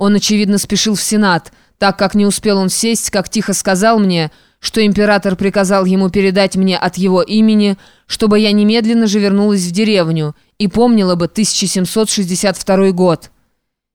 Он, очевидно, спешил в Сенат, так как не успел он сесть, как тихо сказал мне, что император приказал ему передать мне от его имени, чтобы я немедленно же вернулась в деревню и помнила бы 1762 год.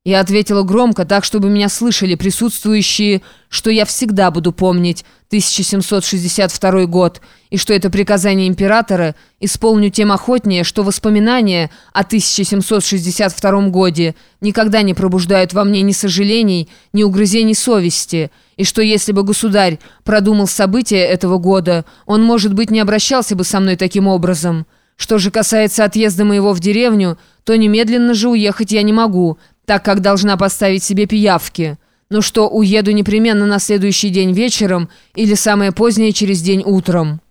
Я ответила громко, так, чтобы меня слышали присутствующие, что я всегда буду помнить 1762 год, и что это приказание императора исполню тем охотнее, что воспоминания о 1762 годе никогда не пробуждают во мне ни сожалений, ни угрызений совести, и что если бы государь продумал события этого года, он, может быть, не обращался бы со мной таким образом. Что же касается отъезда моего в деревню, то немедленно же уехать я не могу, так как должна поставить себе пиявки. Ну что, уеду непременно на следующий день вечером или самое позднее через день утром».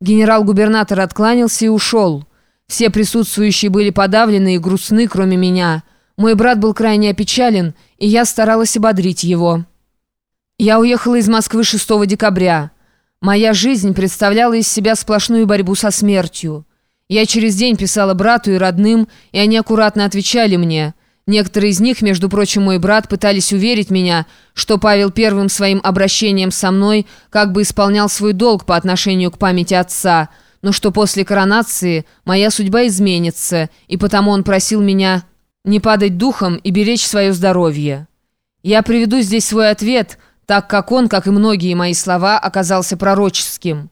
Генерал-губернатор откланялся и ушел. Все присутствующие были подавлены и грустны, кроме меня. Мой брат был крайне опечален, и я старалась ободрить его. Я уехала из Москвы 6 декабря. Моя жизнь представляла из себя сплошную борьбу со смертью. Я через день писала брату и родным, и они аккуратно отвечали мне – Некоторые из них, между прочим, мой брат, пытались уверить меня, что Павел первым своим обращением со мной как бы исполнял свой долг по отношению к памяти отца, но что после коронации моя судьба изменится, и потому он просил меня не падать духом и беречь свое здоровье. Я приведу здесь свой ответ, так как он, как и многие мои слова, оказался пророческим.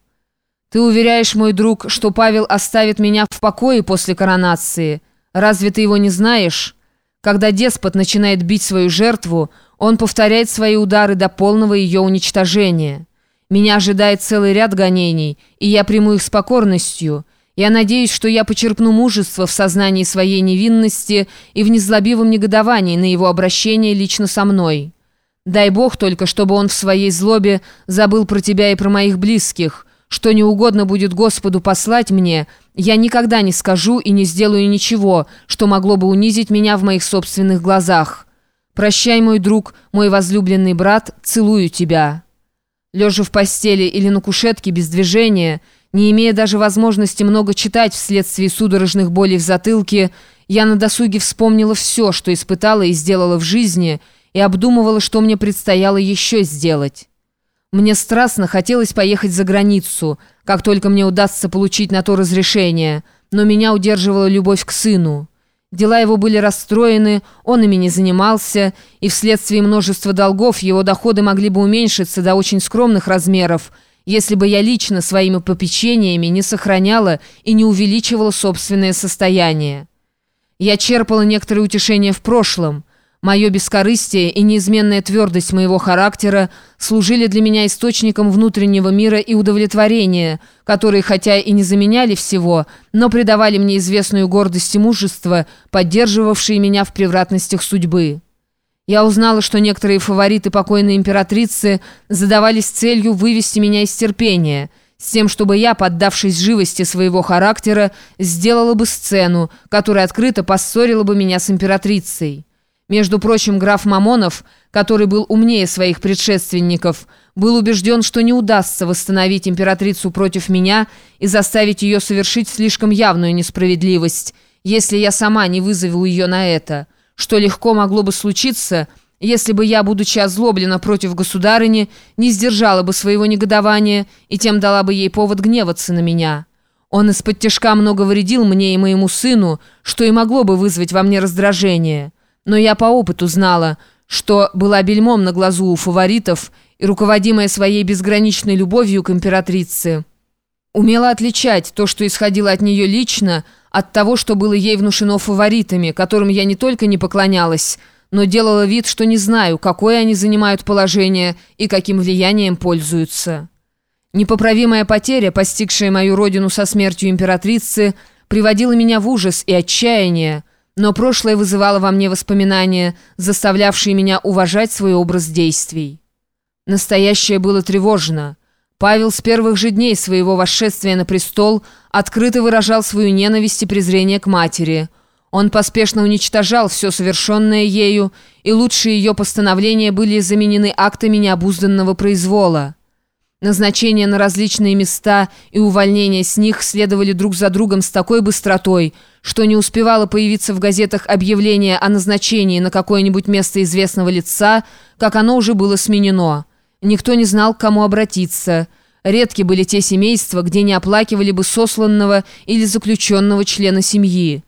«Ты уверяешь, мой друг, что Павел оставит меня в покое после коронации. Разве ты его не знаешь?» Когда деспот начинает бить свою жертву, он повторяет свои удары до полного ее уничтожения. Меня ожидает целый ряд гонений, и я приму их с покорностью. Я надеюсь, что я почерпну мужество в сознании своей невинности и в незлобивом негодовании на его обращение лично со мной. Дай Бог только, чтобы он в своей злобе забыл про тебя и про моих близких, что не угодно будет Господу послать мне, я никогда не скажу и не сделаю ничего, что могло бы унизить меня в моих собственных глазах. Прощай, мой друг, мой возлюбленный брат, целую тебя». Лежа в постели или на кушетке без движения, не имея даже возможности много читать вследствие судорожных болей в затылке, я на досуге вспомнила все, что испытала и сделала в жизни, и обдумывала, что мне предстояло еще сделать. Мне страстно хотелось поехать за границу, как только мне удастся получить на то разрешение, но меня удерживала любовь к сыну. Дела его были расстроены, он ими не занимался, и вследствие множества долгов его доходы могли бы уменьшиться до очень скромных размеров, если бы я лично своими попечениями не сохраняла и не увеличивала собственное состояние. Я черпала некоторые утешения в прошлом – Мое бескорыстие и неизменная твердость моего характера служили для меня источником внутреннего мира и удовлетворения, которые, хотя и не заменяли всего, но придавали мне известную гордость и мужество, поддерживавшие меня в превратностях судьбы. Я узнала, что некоторые фавориты покойной императрицы задавались целью вывести меня из терпения, с тем, чтобы я, поддавшись живости своего характера, сделала бы сцену, которая открыто поссорила бы меня с императрицей. Между прочим, граф Мамонов, который был умнее своих предшественников, был убежден, что не удастся восстановить императрицу против меня и заставить ее совершить слишком явную несправедливость, если я сама не вызову ее на это, что легко могло бы случиться, если бы я, будучи озлоблена против государыни, не сдержала бы своего негодования и тем дала бы ей повод гневаться на меня. Он из-под тяжка много вредил мне и моему сыну, что и могло бы вызвать во мне раздражение». Но я по опыту знала, что была бельмом на глазу у фаворитов и, руководимая своей безграничной любовью к императрице, умела отличать то, что исходило от нее лично, от того, что было ей внушено фаворитами, которым я не только не поклонялась, но делала вид, что не знаю, какое они занимают положение и каким влиянием пользуются. Непоправимая потеря, постигшая мою родину со смертью императрицы, приводила меня в ужас и отчаяние, но прошлое вызывало во мне воспоминания, заставлявшие меня уважать свой образ действий. Настоящее было тревожно. Павел с первых же дней своего восшествия на престол открыто выражал свою ненависть и презрение к матери. Он поспешно уничтожал все совершенное ею, и лучшие ее постановления были заменены актами необузданного произвола. Назначения на различные места и увольнения с них следовали друг за другом с такой быстротой, что не успевало появиться в газетах объявление о назначении на какое-нибудь место известного лица, как оно уже было сменено. Никто не знал, к кому обратиться. Редки были те семейства, где не оплакивали бы сосланного или заключенного члена семьи.